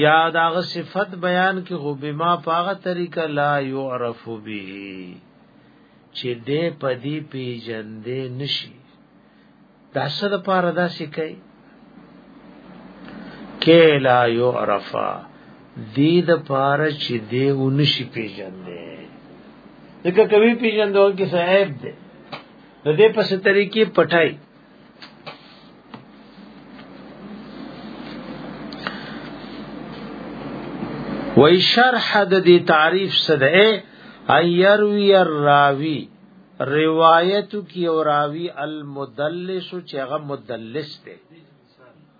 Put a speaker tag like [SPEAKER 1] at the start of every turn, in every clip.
[SPEAKER 1] یا داغه صفت بیان کې غو بما پاغه طریقه لا يعرف به چې دې پدی پیجن دې نشي دا څه د پاره دا سکه کې لا يعرف دې د پاره چې دې ونشي پیجن دې دغه کوي پیجن دوه کې صاحب دې د دې په ستري کې پټای وای شرح د دې تعریف سره ایروی الراوی روایت کی او راوی المدلس چې هغه مدلس دی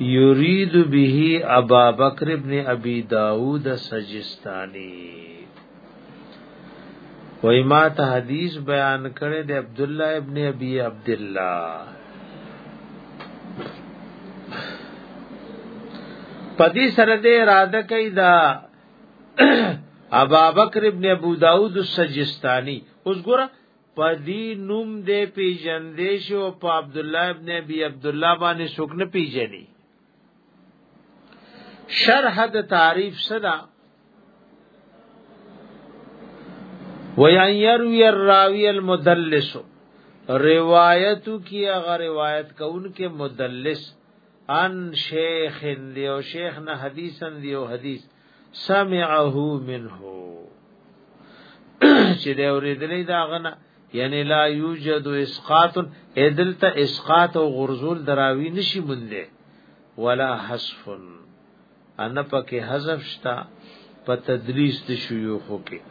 [SPEAKER 1] یرید به ابا بکر ابن ابي داود سجستاني وای ما ته حدیث بیان کړی د عبد الله ابن ابي عبد الله پدی سره دې اراده کوي دا ابا بکر ابن ابو داود السجستانی اوس ګوره په دې نوم دې پیژندې شو په عبد الله ابن ابي عبد الله باندې څوک نه پیژني شرح د تعریف صدا وَيَنْ يَرْوِيَ الرَّاوِيَ الْمُدَلِّسُ روایتو کی اغا روایت کون کے مدلس ان شیخ دیو شیخ نہ حدیثن دیو حدیث سمعه منه چې دا اوریدلې دا غنه یعنی لا یوجد اسقاط ادلته اسقاط او غرزول دراوی نشي مونده ولا حذف ان پکې حذف شتا په تدریس د شيوخو کې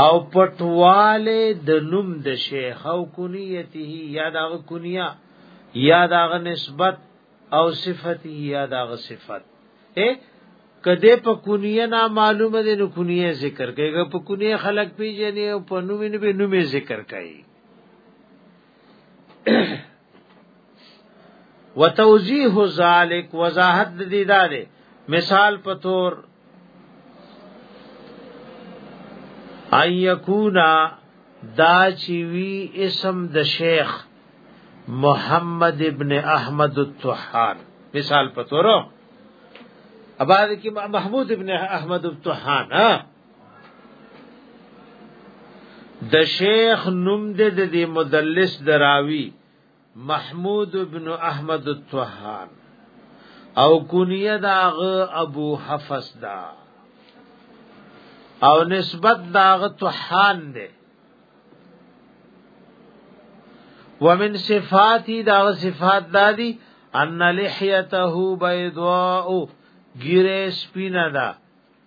[SPEAKER 1] او پټواله د نوم د شیخ او کنیته یا د کنیا یا د نسبت او صفت یا د صفت اے کده په کنیه نا معلومه ده نو کنیه ذکر کوي په کنیه خلق پیژنې او په نوم نه به نوم ذکر کوي وتوضیح ذالک وضاحت د دې داده مثال په تور ان یکونا دا چې وی اسم د شیخ محمد ابن احمد الطحان مثال په تور اباده کې محمود ابن احمد الطحان ها د شیخ نوم د دې مدلس دراوی محمود ابن احمد الطحان او کنیه داغه ابو حفص دا او نسبت داغه طحان ده ومن صفاتی داغه صفات دادی ان لحیته بيضاء ګیره سپینا ده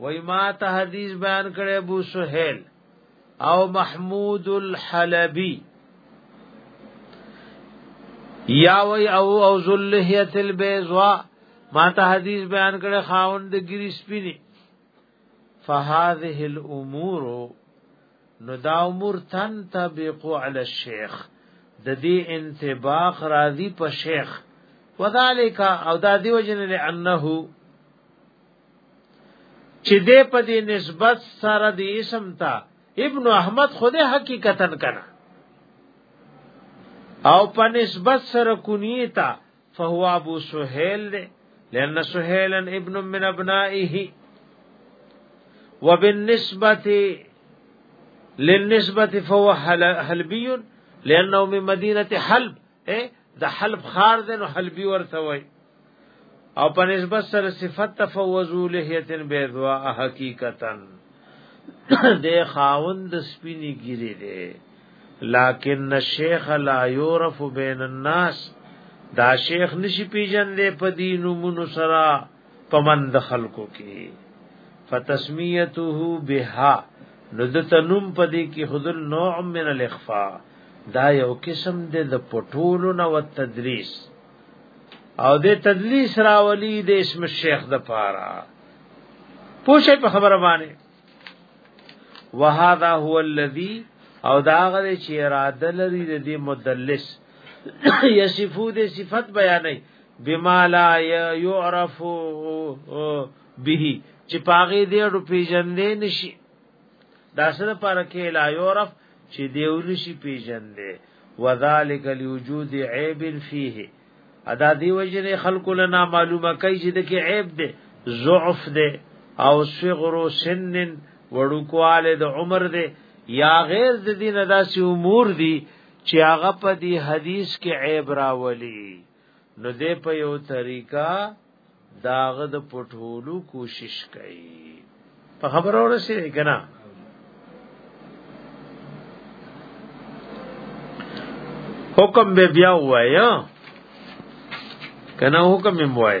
[SPEAKER 1] وای ما ته حدیث بیان کړي ابو سهيل او محمود الحلبي یا وای او او ذلحیت البیضوا ما ته حدیث بیان کړي خاوند ګری سپینی فهذه الامور نو دا امور تن تبق علی الشیخ د دې انتباق راضی په شیخ وذالک او دا دی وجنه لانه چې دې په دې نسبت سره د اسم ته ابن احمد خوده حقیقتا کنا او په نسبت سره کنیتا فهو ابو سهيل دې لأن سهيلا ابن من ابنائه وبالنسبه للنسبه فهو حلبي لأنه من مدينه حلب اے د حلب خار دې نو حلبي ورته وای او په نسبت سره صفت تفوزو لهیتن بیضوا حقیقتا د خاوند سپینی ګری دی لکن الشیخ لا یعرف بین الناس دا شیخ نشی پیجن دی په دین ومنو سرا پمند خلقو کې فتسمیته بها نو د تنوم په دې کې حضور نوع من الاخفاء دا یو قسم د پټولو نو تدریس او د تدلیس راولی د اسم شیخ د پاره پوښي په خبره باندې وهذا هو الذي او دا غره چې اراده لري د دې مدلس یصفو د صفت بیانې بما لا يعرف به چې پاغه دې ډو پیژندې نشي دا سره پر کې لا یورف چې دیونی شي پیژن دی وذالک لوجود عیب فیه ادا دی وجه خلق لنا معلومه کوي چې د کې عیب دی ضعف دی او صغر سن وړوکواله د عمر دی یا غیر د دین داسې امور دي چې هغه په دې حدیث کې عیب راولي نو دې په یو طریقہ داغه د پټولو کوشش کوي په خبرو رسېږي کنه حکم به بیا وایا کنه حکم یې وای